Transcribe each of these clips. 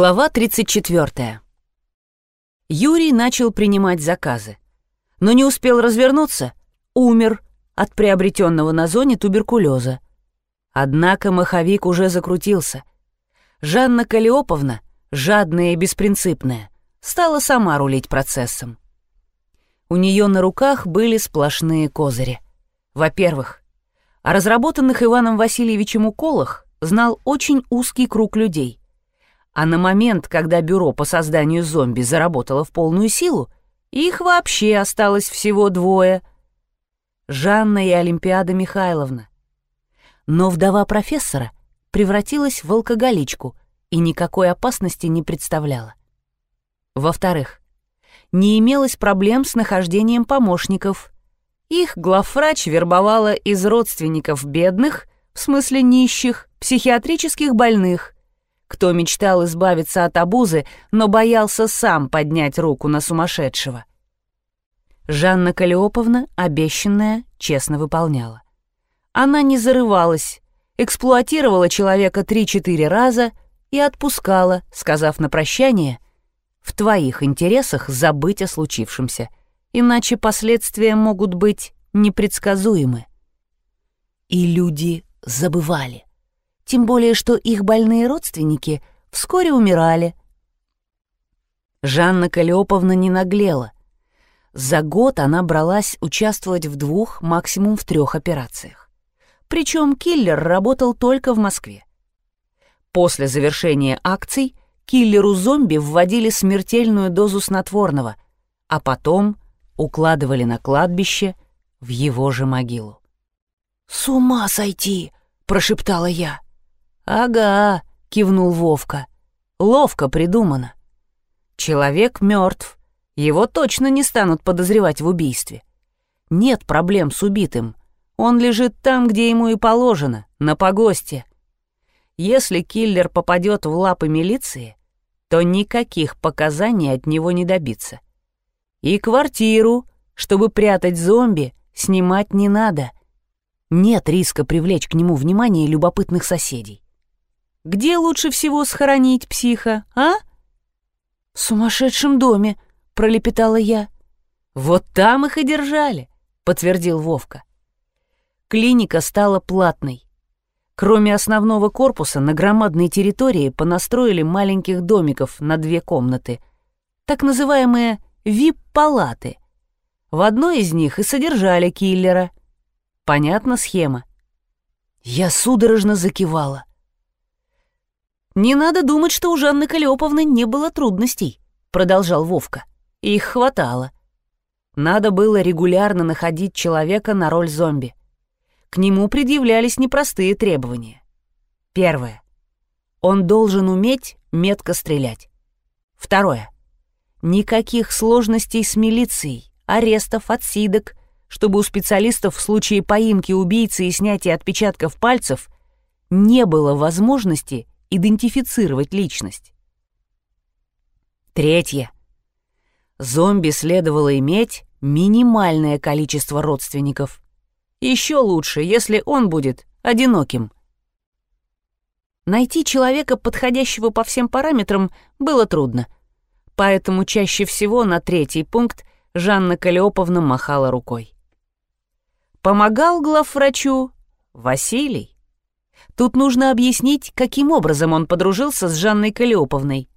Глава 34. Юрий начал принимать заказы, но не успел развернуться, умер от приобретенного на зоне туберкулеза. Однако маховик уже закрутился. Жанна Калиоповна, жадная и беспринципная, стала сама рулить процессом. У нее на руках были сплошные козыри. Во-первых, о разработанных Иваном Васильевичем уколах знал очень узкий круг людей. А на момент, когда бюро по созданию зомби заработало в полную силу, их вообще осталось всего двое. Жанна и Олимпиада Михайловна. Но вдова профессора превратилась в алкоголичку и никакой опасности не представляла. Во-вторых, не имелось проблем с нахождением помощников. Их главврач вербовала из родственников бедных, в смысле нищих, психиатрических больных, кто мечтал избавиться от обузы, но боялся сам поднять руку на сумасшедшего. Жанна Калиоповна, обещанная, честно выполняла. Она не зарывалась, эксплуатировала человека три-четыре раза и отпускала, сказав на прощание, «В твоих интересах забыть о случившемся, иначе последствия могут быть непредсказуемы». И люди забывали тем более что их больные родственники вскоре умирали. Жанна Калиоповна не наглела. За год она бралась участвовать в двух, максимум в трех операциях. Причем киллер работал только в Москве. После завершения акций киллеру-зомби вводили смертельную дозу снотворного, а потом укладывали на кладбище в его же могилу. «С ума сойти!» — прошептала я. «Ага», — кивнул Вовка. «Ловко придумано. Человек мертв. Его точно не станут подозревать в убийстве. Нет проблем с убитым. Он лежит там, где ему и положено, на погосте. Если киллер попадет в лапы милиции, то никаких показаний от него не добиться. И квартиру, чтобы прятать зомби, снимать не надо. Нет риска привлечь к нему внимание любопытных соседей. Где лучше всего схоронить психа, а?» «В сумасшедшем доме», — пролепетала я. «Вот там их и держали», — подтвердил Вовка. Клиника стала платной. Кроме основного корпуса, на громадной территории понастроили маленьких домиков на две комнаты, так называемые вип-палаты. В одной из них и содержали киллера. Понятна схема? Я судорожно закивала. «Не надо думать, что у Жанны Калиоповны не было трудностей», — продолжал Вовка. «Их хватало. Надо было регулярно находить человека на роль зомби. К нему предъявлялись непростые требования. Первое. Он должен уметь метко стрелять. Второе. Никаких сложностей с милицией, арестов, отсидок, чтобы у специалистов в случае поимки убийцы и снятия отпечатков пальцев не было возможности идентифицировать личность. Третье. Зомби следовало иметь минимальное количество родственников. Еще лучше, если он будет одиноким. Найти человека, подходящего по всем параметрам, было трудно. Поэтому чаще всего на третий пункт Жанна Калиоповна махала рукой. Помогал главврачу Василий. Тут нужно объяснить, каким образом он подружился с Жанной Калиоповной.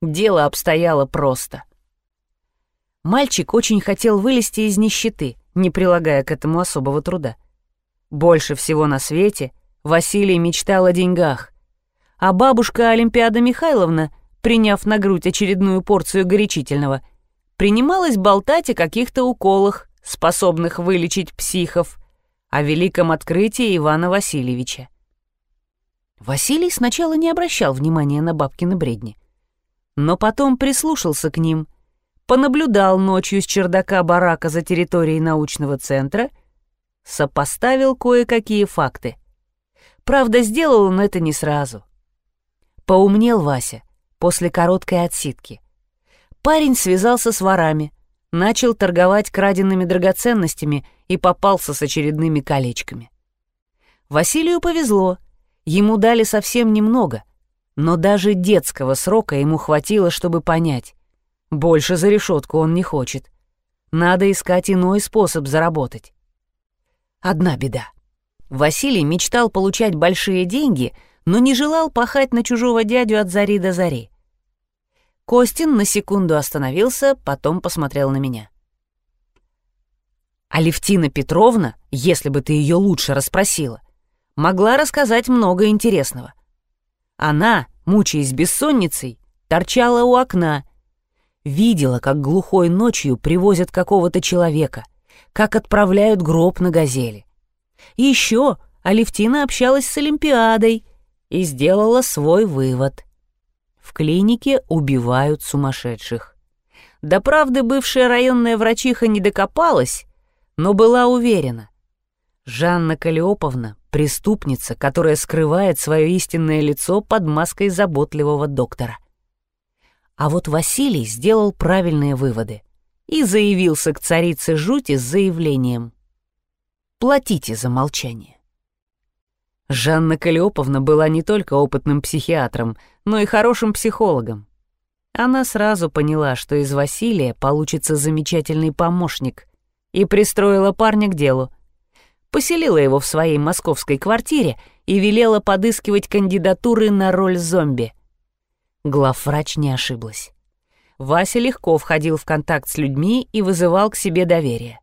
Дело обстояло просто. Мальчик очень хотел вылезти из нищеты, не прилагая к этому особого труда. Больше всего на свете Василий мечтал о деньгах, а бабушка Олимпиада Михайловна, приняв на грудь очередную порцию горячительного, принималась болтать о каких-то уколах, способных вылечить психов, о великом открытии Ивана Васильевича. Василий сначала не обращал внимания на бабкины бредни, но потом прислушался к ним, понаблюдал ночью с чердака барака за территорией научного центра, сопоставил кое-какие факты. Правда, сделал он это не сразу. Поумнел Вася после короткой отсидки. Парень связался с ворами, начал торговать краденными драгоценностями и попался с очередными колечками. Василию повезло — Ему дали совсем немного, Но даже детского срока ему хватило, чтобы понять. Больше за решетку он не хочет. Надо искать иной способ заработать. Одна беда. Василий мечтал получать большие деньги, но не желал пахать на чужого дядю от зари до зари. Костин на секунду остановился, потом посмотрел на меня. Алевтина Петровна, если бы ты ее лучше расспросила, могла рассказать много интересного. Она, мучаясь бессонницей, торчала у окна, видела, как глухой ночью привозят какого-то человека, как отправляют гроб на газели. Еще Алевтина общалась с Олимпиадой и сделала свой вывод. В клинике убивают сумасшедших. До правды бывшая районная врачиха не докопалась, но была уверена. Жанна Калиоповна — преступница, которая скрывает свое истинное лицо под маской заботливого доктора. А вот Василий сделал правильные выводы и заявился к царице жути с заявлением «Платите за молчание». Жанна Калиоповна была не только опытным психиатром, но и хорошим психологом. Она сразу поняла, что из Василия получится замечательный помощник — и пристроила парня к делу. Поселила его в своей московской квартире и велела подыскивать кандидатуры на роль зомби. Главврач не ошиблась. Вася легко входил в контакт с людьми и вызывал к себе доверие.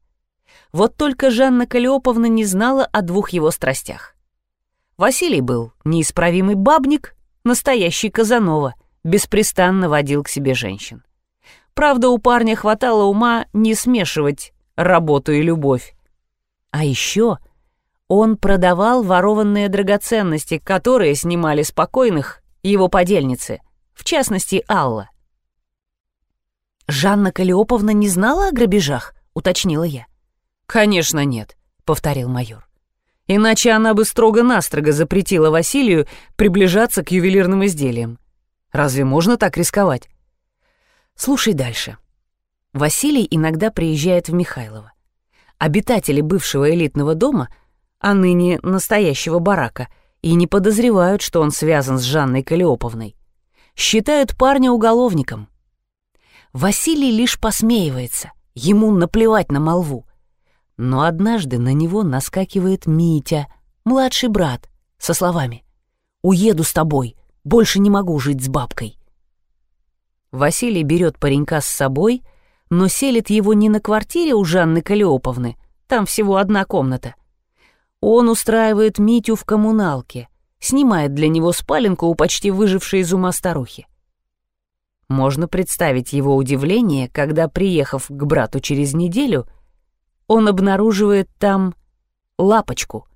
Вот только Жанна Калиоповна не знала о двух его страстях. Василий был неисправимый бабник, настоящий Казанова, беспрестанно водил к себе женщин. Правда, у парня хватало ума не смешивать работу и любовь. А еще он продавал ворованные драгоценности, которые снимали спокойных его подельницы, в частности Алла. «Жанна Калиоповна не знала о грабежах?» — уточнила я. «Конечно нет», — повторил майор. «Иначе она бы строго-настрого запретила Василию приближаться к ювелирным изделиям. Разве можно так рисковать?» «Слушай дальше», Василий иногда приезжает в Михайлово. Обитатели бывшего элитного дома, а ныне настоящего барака, и не подозревают, что он связан с Жанной Калиоповной. Считают парня уголовником. Василий лишь посмеивается, ему наплевать на молву. Но однажды на него наскакивает Митя, младший брат, со словами «Уеду с тобой, больше не могу жить с бабкой». Василий берет паренька с собой — но селит его не на квартире у Жанны Калиоповны, там всего одна комната. Он устраивает Митю в коммуналке, снимает для него спаленку у почти выжившей из ума старухи. Можно представить его удивление, когда, приехав к брату через неделю, он обнаруживает там лапочку.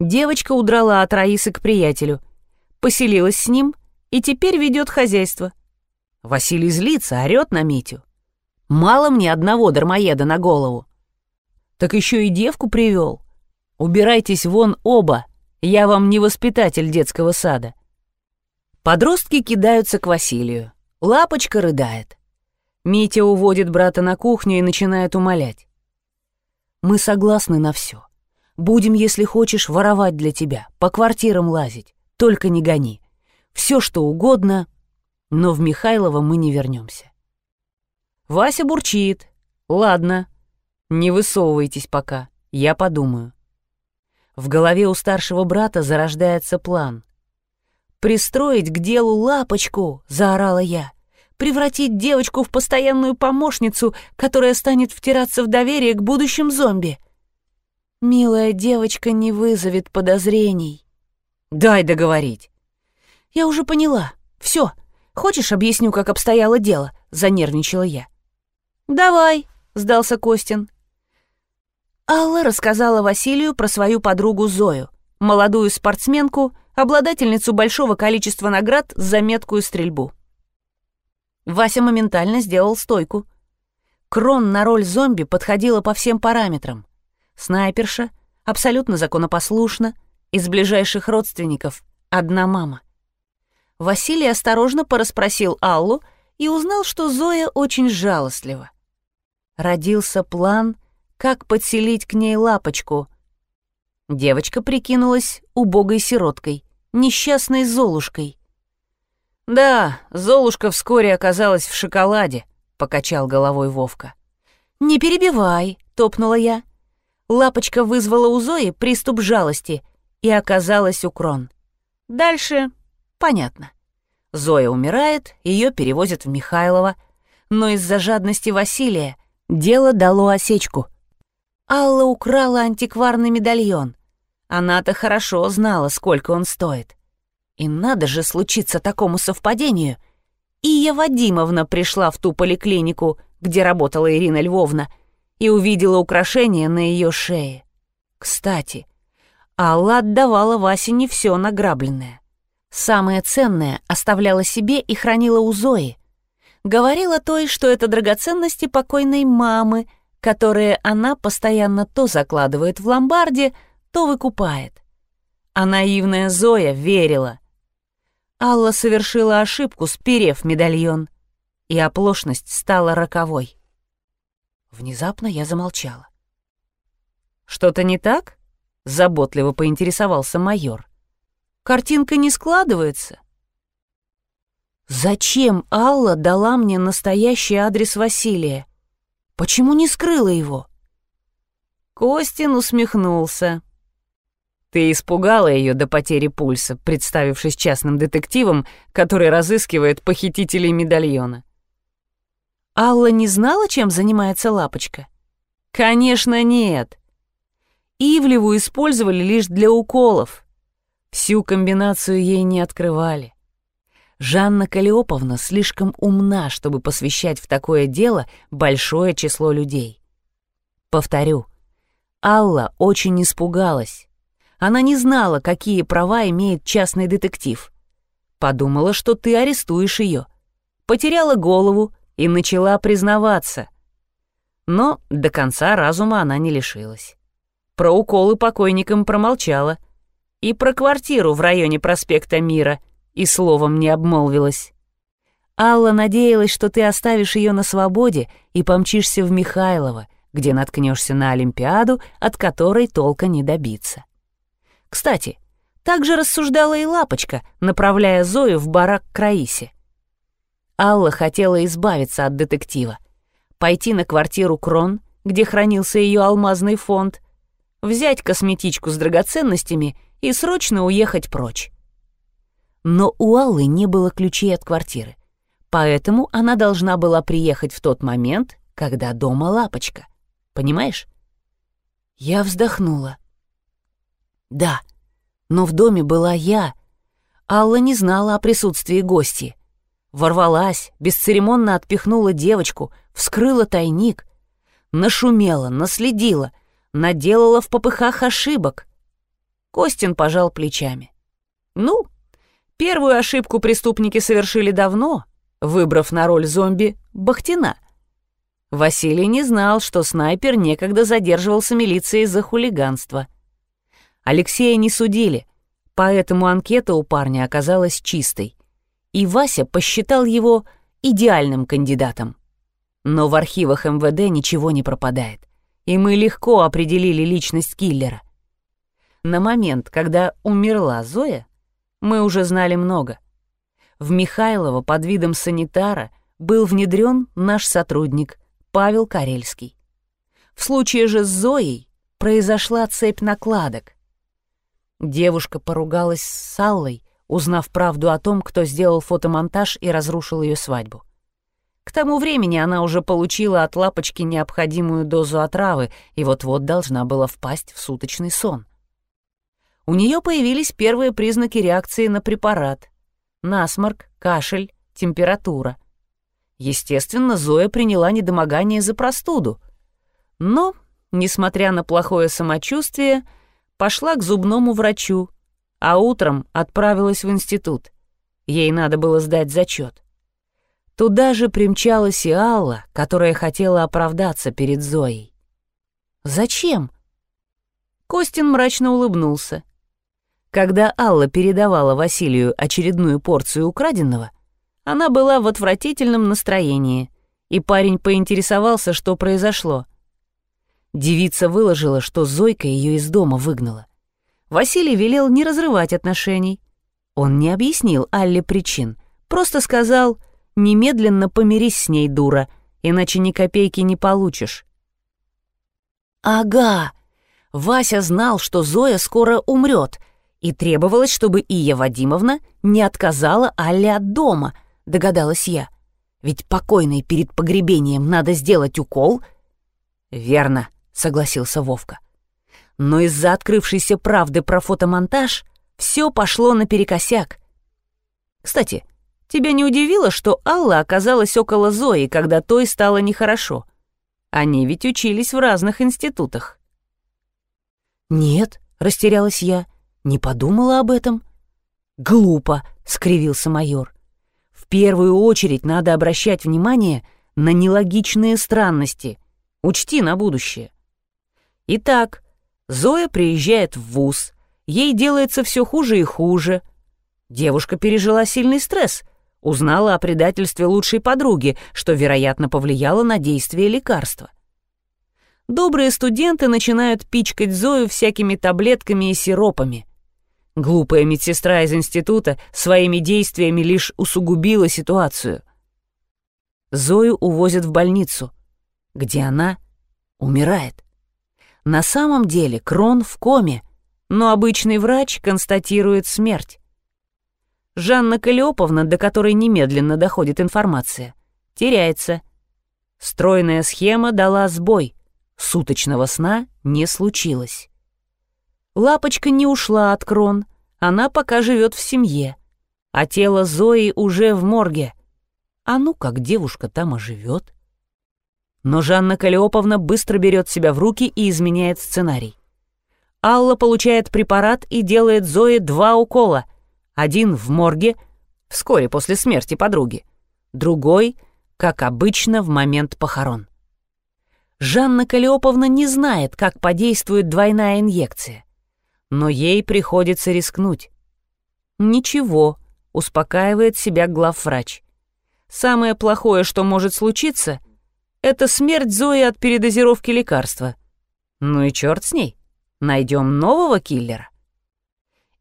Девочка удрала от Раисы к приятелю, поселилась с ним и теперь ведет хозяйство. Василий злится, орёт на Митю. Мало мне одного дармоеда на голову. Так еще и девку привел. Убирайтесь вон оба, я вам не воспитатель детского сада. Подростки кидаются к Василию. Лапочка рыдает. Митя уводит брата на кухню и начинает умолять. «Мы согласны на все. Будем, если хочешь, воровать для тебя, по квартирам лазить. Только не гони. Все, что угодно, но в Михайлово мы не вернемся. Вася бурчит. Ладно, не высовывайтесь пока, я подумаю. В голове у старшего брата зарождается план. «Пристроить к делу лапочку!» — заорала я. «Превратить девочку в постоянную помощницу, которая станет втираться в доверие к будущим зомби!» «Милая девочка не вызовет подозрений». «Дай договорить». «Я уже поняла. Все. Хочешь, объясню, как обстояло дело?» — занервничала я. «Давай», — сдался Костин. Алла рассказала Василию про свою подругу Зою, молодую спортсменку, обладательницу большого количества наград за меткую стрельбу. Вася моментально сделал стойку. Крон на роль зомби подходила по всем параметрам. Снайперша, абсолютно законопослушна, из ближайших родственников одна мама. Василий осторожно порасспросил Аллу и узнал, что Зоя очень жалостлива родился план, как подселить к ней лапочку. Девочка прикинулась убогой сироткой, несчастной Золушкой. «Да, Золушка вскоре оказалась в шоколаде», — покачал головой Вовка. «Не перебивай», — топнула я. Лапочка вызвала у Зои приступ жалости и оказалась у Крон. Дальше понятно. Зоя умирает, ее перевозят в Михайлово, но из-за жадности Василия дело дало осечку. Алла украла антикварный медальон. Она-то хорошо знала, сколько он стоит. И надо же случиться такому совпадению. Ия Вадимовна пришла в ту поликлинику, где работала Ирина Львовна, и увидела украшение на ее шее. Кстати, Алла отдавала Васе не все награбленное. Самое ценное оставляла себе и хранила у Зои. Говорила той, что это драгоценности покойной мамы, которые она постоянно то закладывает в ломбарде, то выкупает. А наивная Зоя верила. Алла совершила ошибку, сперев медальон, и оплошность стала роковой. Внезапно я замолчала. «Что-то не так?» — заботливо поинтересовался майор. «Картинка не складывается». «Зачем Алла дала мне настоящий адрес Василия? Почему не скрыла его?» Костин усмехнулся. «Ты испугала ее до потери пульса, представившись частным детективом, который разыскивает похитителей медальона. Алла не знала, чем занимается лапочка? Конечно, нет. Ивлеву использовали лишь для уколов. Всю комбинацию ей не открывали. Жанна Калиоповна слишком умна, чтобы посвящать в такое дело большое число людей. Повторю, Алла очень испугалась. Она не знала, какие права имеет частный детектив. Подумала, что ты арестуешь ее. Потеряла голову, и начала признаваться. Но до конца разума она не лишилась. Про уколы покойникам промолчала. И про квартиру в районе проспекта Мира и словом не обмолвилась. Алла надеялась, что ты оставишь ее на свободе и помчишься в Михайлово, где наткнешься на Олимпиаду, от которой толка не добиться. Кстати, так же рассуждала и Лапочка, направляя Зою в барак к Раисе. Алла хотела избавиться от детектива, пойти на квартиру Крон, где хранился ее алмазный фонд, взять косметичку с драгоценностями и срочно уехать прочь. Но у Аллы не было ключей от квартиры, поэтому она должна была приехать в тот момент, когда дома лапочка. Понимаешь? Я вздохнула. Да, но в доме была я. Алла не знала о присутствии гостей. Ворвалась, бесцеремонно отпихнула девочку, вскрыла тайник. Нашумела, наследила, наделала в попыхах ошибок. Костин пожал плечами. Ну, первую ошибку преступники совершили давно, выбрав на роль зомби Бахтина. Василий не знал, что снайпер некогда задерживался милицией за хулиганство. Алексея не судили, поэтому анкета у парня оказалась чистой и Вася посчитал его идеальным кандидатом. Но в архивах МВД ничего не пропадает, и мы легко определили личность киллера. На момент, когда умерла Зоя, мы уже знали много. В Михайлово под видом санитара был внедрен наш сотрудник Павел Карельский. В случае же с Зоей произошла цепь накладок. Девушка поругалась с Аллой узнав правду о том, кто сделал фотомонтаж и разрушил ее свадьбу. К тому времени она уже получила от лапочки необходимую дозу отравы и вот-вот должна была впасть в суточный сон. У нее появились первые признаки реакции на препарат. Насморк, кашель, температура. Естественно, Зоя приняла недомогание за простуду. Но, несмотря на плохое самочувствие, пошла к зубному врачу, а утром отправилась в институт. Ей надо было сдать зачет. Туда же примчалась и Алла, которая хотела оправдаться перед Зоей. «Зачем?» Костин мрачно улыбнулся. Когда Алла передавала Василию очередную порцию украденного, она была в отвратительном настроении, и парень поинтересовался, что произошло. Девица выложила, что Зойка ее из дома выгнала. Василий велел не разрывать отношений, Он не объяснил Алле причин, просто сказал «немедленно помирись с ней, дура, иначе ни копейки не получишь». «Ага!» Вася знал, что Зоя скоро умрет, и требовалось, чтобы Ия Вадимовна не отказала Алле от дома, догадалась я. Ведь покойной перед погребением надо сделать укол. Верно, согласился Вовка. Но из-за открывшейся правды про фотомонтаж все пошло наперекосяк. Кстати, тебя не удивило, что Алла оказалась около Зои, когда той стало нехорошо? Они ведь учились в разных институтах. «Нет», — растерялась я, — «не подумала об этом». «Глупо», — скривился майор. «В первую очередь надо обращать внимание на нелогичные странности. Учти на будущее». Итак, Зоя приезжает в ВУЗ, ей делается все хуже и хуже. Девушка пережила сильный стресс, узнала о предательстве лучшей подруги, что, вероятно, повлияло на действие лекарства добрые студенты начинают пичкать Зою всякими таблетками и сиропами. Глупая медсестра из института своими действиями лишь усугубила ситуацию. Зою увозят в больницу, где она умирает. На самом деле Крон в коме, но обычный врач констатирует смерть. Жанна Калиоповна, до которой немедленно доходит информация, теряется. Стройная схема дала сбой. Суточного сна не случилось. Лапочка не ушла от крон, она пока живет в семье, а тело Зои уже в морге. А ну как девушка там оживет? Но Жанна Калиоповна быстро берет себя в руки и изменяет сценарий. Алла получает препарат и делает Зое два укола. Один в морге, вскоре после смерти подруги. Другой, как обычно, в момент похорон. Жанна Калиоповна не знает, как подействует двойная инъекция. Но ей приходится рискнуть. «Ничего», — успокаивает себя главврач. «Самое плохое, что может случиться, это смерть Зои от передозировки лекарства. Ну и черт с ней, найдем нового киллера».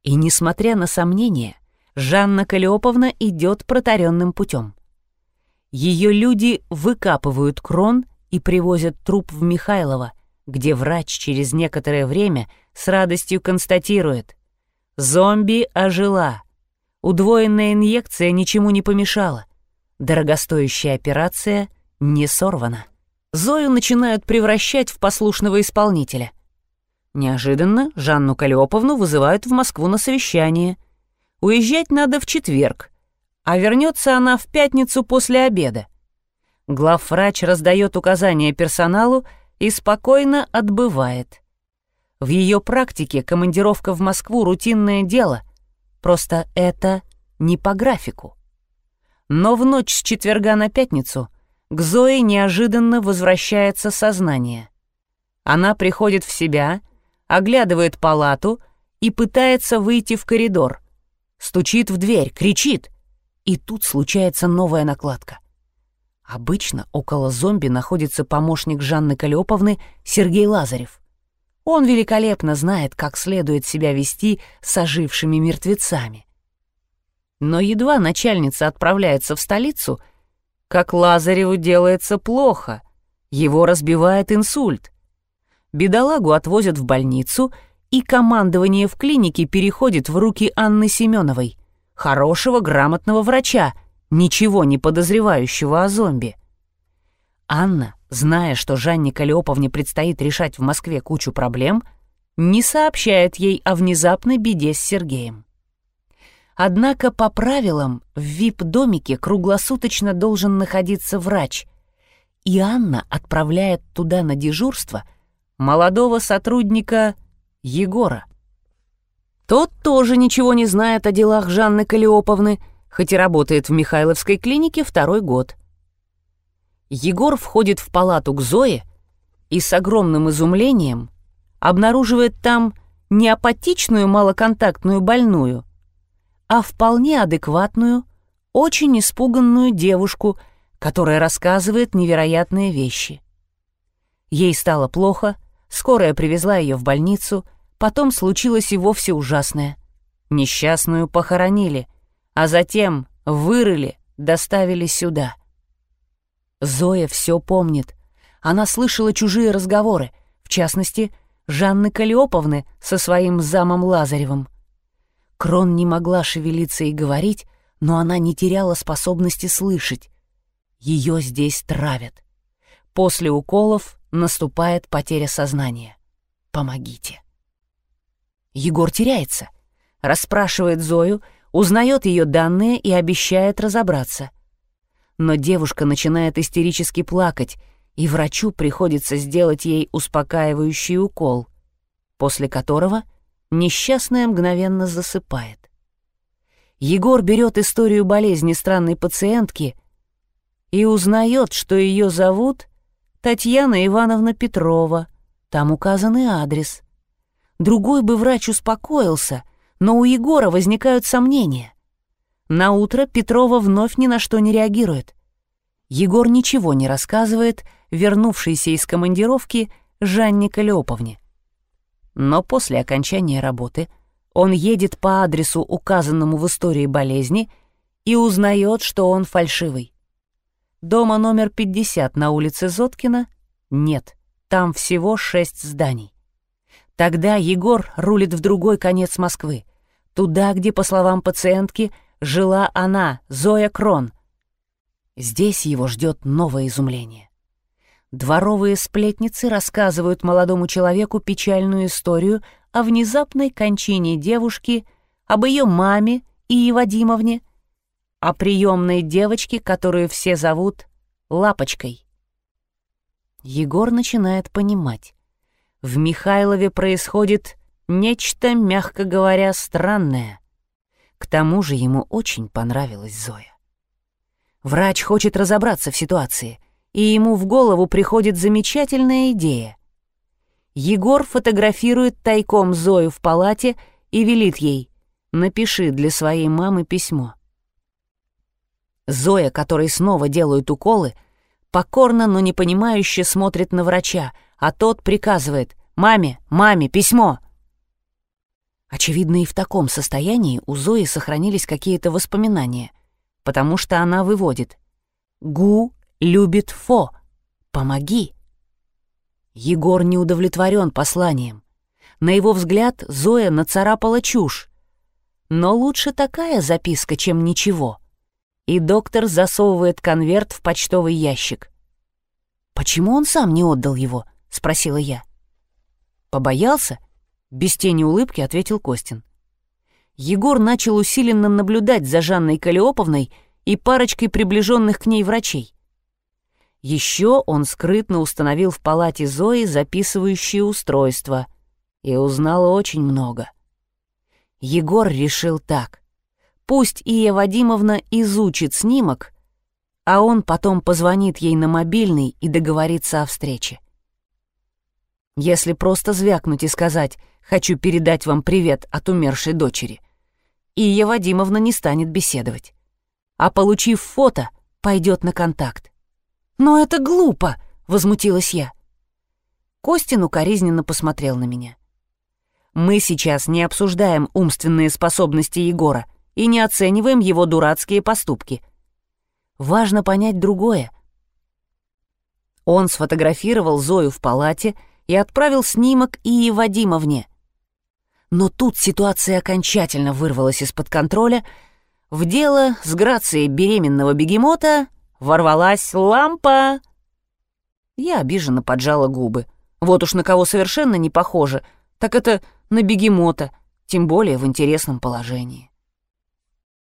И несмотря на сомнения, Жанна Калиоповна идет протаренным путем. Ее люди выкапывают крон и привозят труп в Михайлово, где врач через некоторое время с радостью констатирует «Зомби ожила. Удвоенная инъекция ничему не помешала. Дорогостоящая операция не сорвана». Зою начинают превращать в послушного исполнителя. Неожиданно Жанну Калиоповну вызывают в Москву на совещание. Уезжать надо в четверг, а вернется она в пятницу после обеда. Главврач раздает указания персоналу и спокойно отбывает. В ее практике командировка в Москву — рутинное дело, просто это не по графику. Но в ночь с четверга на пятницу к Зое неожиданно возвращается сознание. Она приходит в себя, оглядывает палату и пытается выйти в коридор. Стучит в дверь, кричит. И тут случается новая накладка. Обычно около зомби находится помощник Жанны Калиоповны Сергей Лазарев. Он великолепно знает, как следует себя вести с ожившими мертвецами. Но едва начальница отправляется в столицу, как Лазареву делается плохо, его разбивает инсульт. Бедолагу отвозят в больницу, и командование в клинике переходит в руки Анны Семеновой, хорошего грамотного врача — ничего не подозревающего о зомби. Анна, зная, что Жанне Калиоповне предстоит решать в Москве кучу проблем, не сообщает ей о внезапной беде с Сергеем. Однако по правилам в вип-домике круглосуточно должен находиться врач, и Анна отправляет туда на дежурство молодого сотрудника Егора. Тот тоже ничего не знает о делах Жанны Калиоповны, хоть и работает в Михайловской клинике второй год. Егор входит в палату к Зое и с огромным изумлением обнаруживает там не апатичную малоконтактную больную, а вполне адекватную, очень испуганную девушку, которая рассказывает невероятные вещи. Ей стало плохо, скорая привезла ее в больницу, потом случилось и вовсе ужасное. Несчастную похоронили, а затем вырыли, доставили сюда. Зоя все помнит. Она слышала чужие разговоры, в частности, Жанны Калиоповны со своим замом Лазаревым. Крон не могла шевелиться и говорить, но она не теряла способности слышать. Ее здесь травят. После уколов наступает потеря сознания. Помогите. Егор теряется, расспрашивает Зою, узнает ее данные и обещает разобраться. Но девушка начинает истерически плакать, и врачу приходится сделать ей успокаивающий укол, после которого несчастная мгновенно засыпает. Егор берет историю болезни странной пациентки и узнает, что ее зовут Татьяна Ивановна Петрова. Там указанный адрес. Другой бы врач успокоился, но у Егора возникают сомнения. На утро Петрова вновь ни на что не реагирует. Егор ничего не рассказывает вернувшейся из командировки Жанне Калеоповне. Но после окончания работы он едет по адресу, указанному в истории болезни, и узнает, что он фальшивый. Дома номер 50 на улице Зоткина нет, там всего шесть зданий. Тогда Егор рулит в другой конец Москвы, туда, где, по словам пациентки, жила она, Зоя Крон. Здесь его ждет новое изумление. Дворовые сплетницы рассказывают молодому человеку печальную историю о внезапной кончине девушки, об ее маме и Вадимовне, о приемной девочке, которую все зовут Лапочкой. Егор начинает понимать. В Михайлове происходит нечто, мягко говоря, странное. К тому же ему очень понравилась Зоя. Врач хочет разобраться в ситуации, и ему в голову приходит замечательная идея. Егор фотографирует тайком Зою в палате и велит ей «Напиши для своей мамы письмо». Зоя, которой снова делают уколы, покорно, но непонимающе смотрит на врача, а тот приказывает «Маме, маме, письмо!» Очевидно, и в таком состоянии у Зои сохранились какие-то воспоминания, потому что она выводит «Гу любит Фо, помоги!» Егор не удовлетворен посланием. На его взгляд Зоя нацарапала чушь. Но лучше такая записка, чем ничего — и доктор засовывает конверт в почтовый ящик. «Почему он сам не отдал его?» — спросила я. «Побоялся?» — без тени улыбки ответил Костин. Егор начал усиленно наблюдать за Жанной Калиоповной и парочкой приближенных к ней врачей. Еще он скрытно установил в палате Зои записывающее устройство и узнал очень много. Егор решил так. Пусть Ия Вадимовна изучит снимок, а он потом позвонит ей на мобильный и договорится о встрече. Если просто звякнуть и сказать «хочу передать вам привет от умершей дочери», Ия Вадимовна не станет беседовать. А получив фото, пойдет на контакт. «Но это глупо!» — возмутилась я. Костин укоризненно посмотрел на меня. «Мы сейчас не обсуждаем умственные способности Егора и не оцениваем его дурацкие поступки. Важно понять другое. Он сфотографировал Зою в палате и отправил снимок Ии Вадимовне. Но тут ситуация окончательно вырвалась из-под контроля. В дело с грацией беременного бегемота ворвалась лампа. Я обиженно поджала губы. Вот уж на кого совершенно не похоже, так это на бегемота, тем более в интересном положении.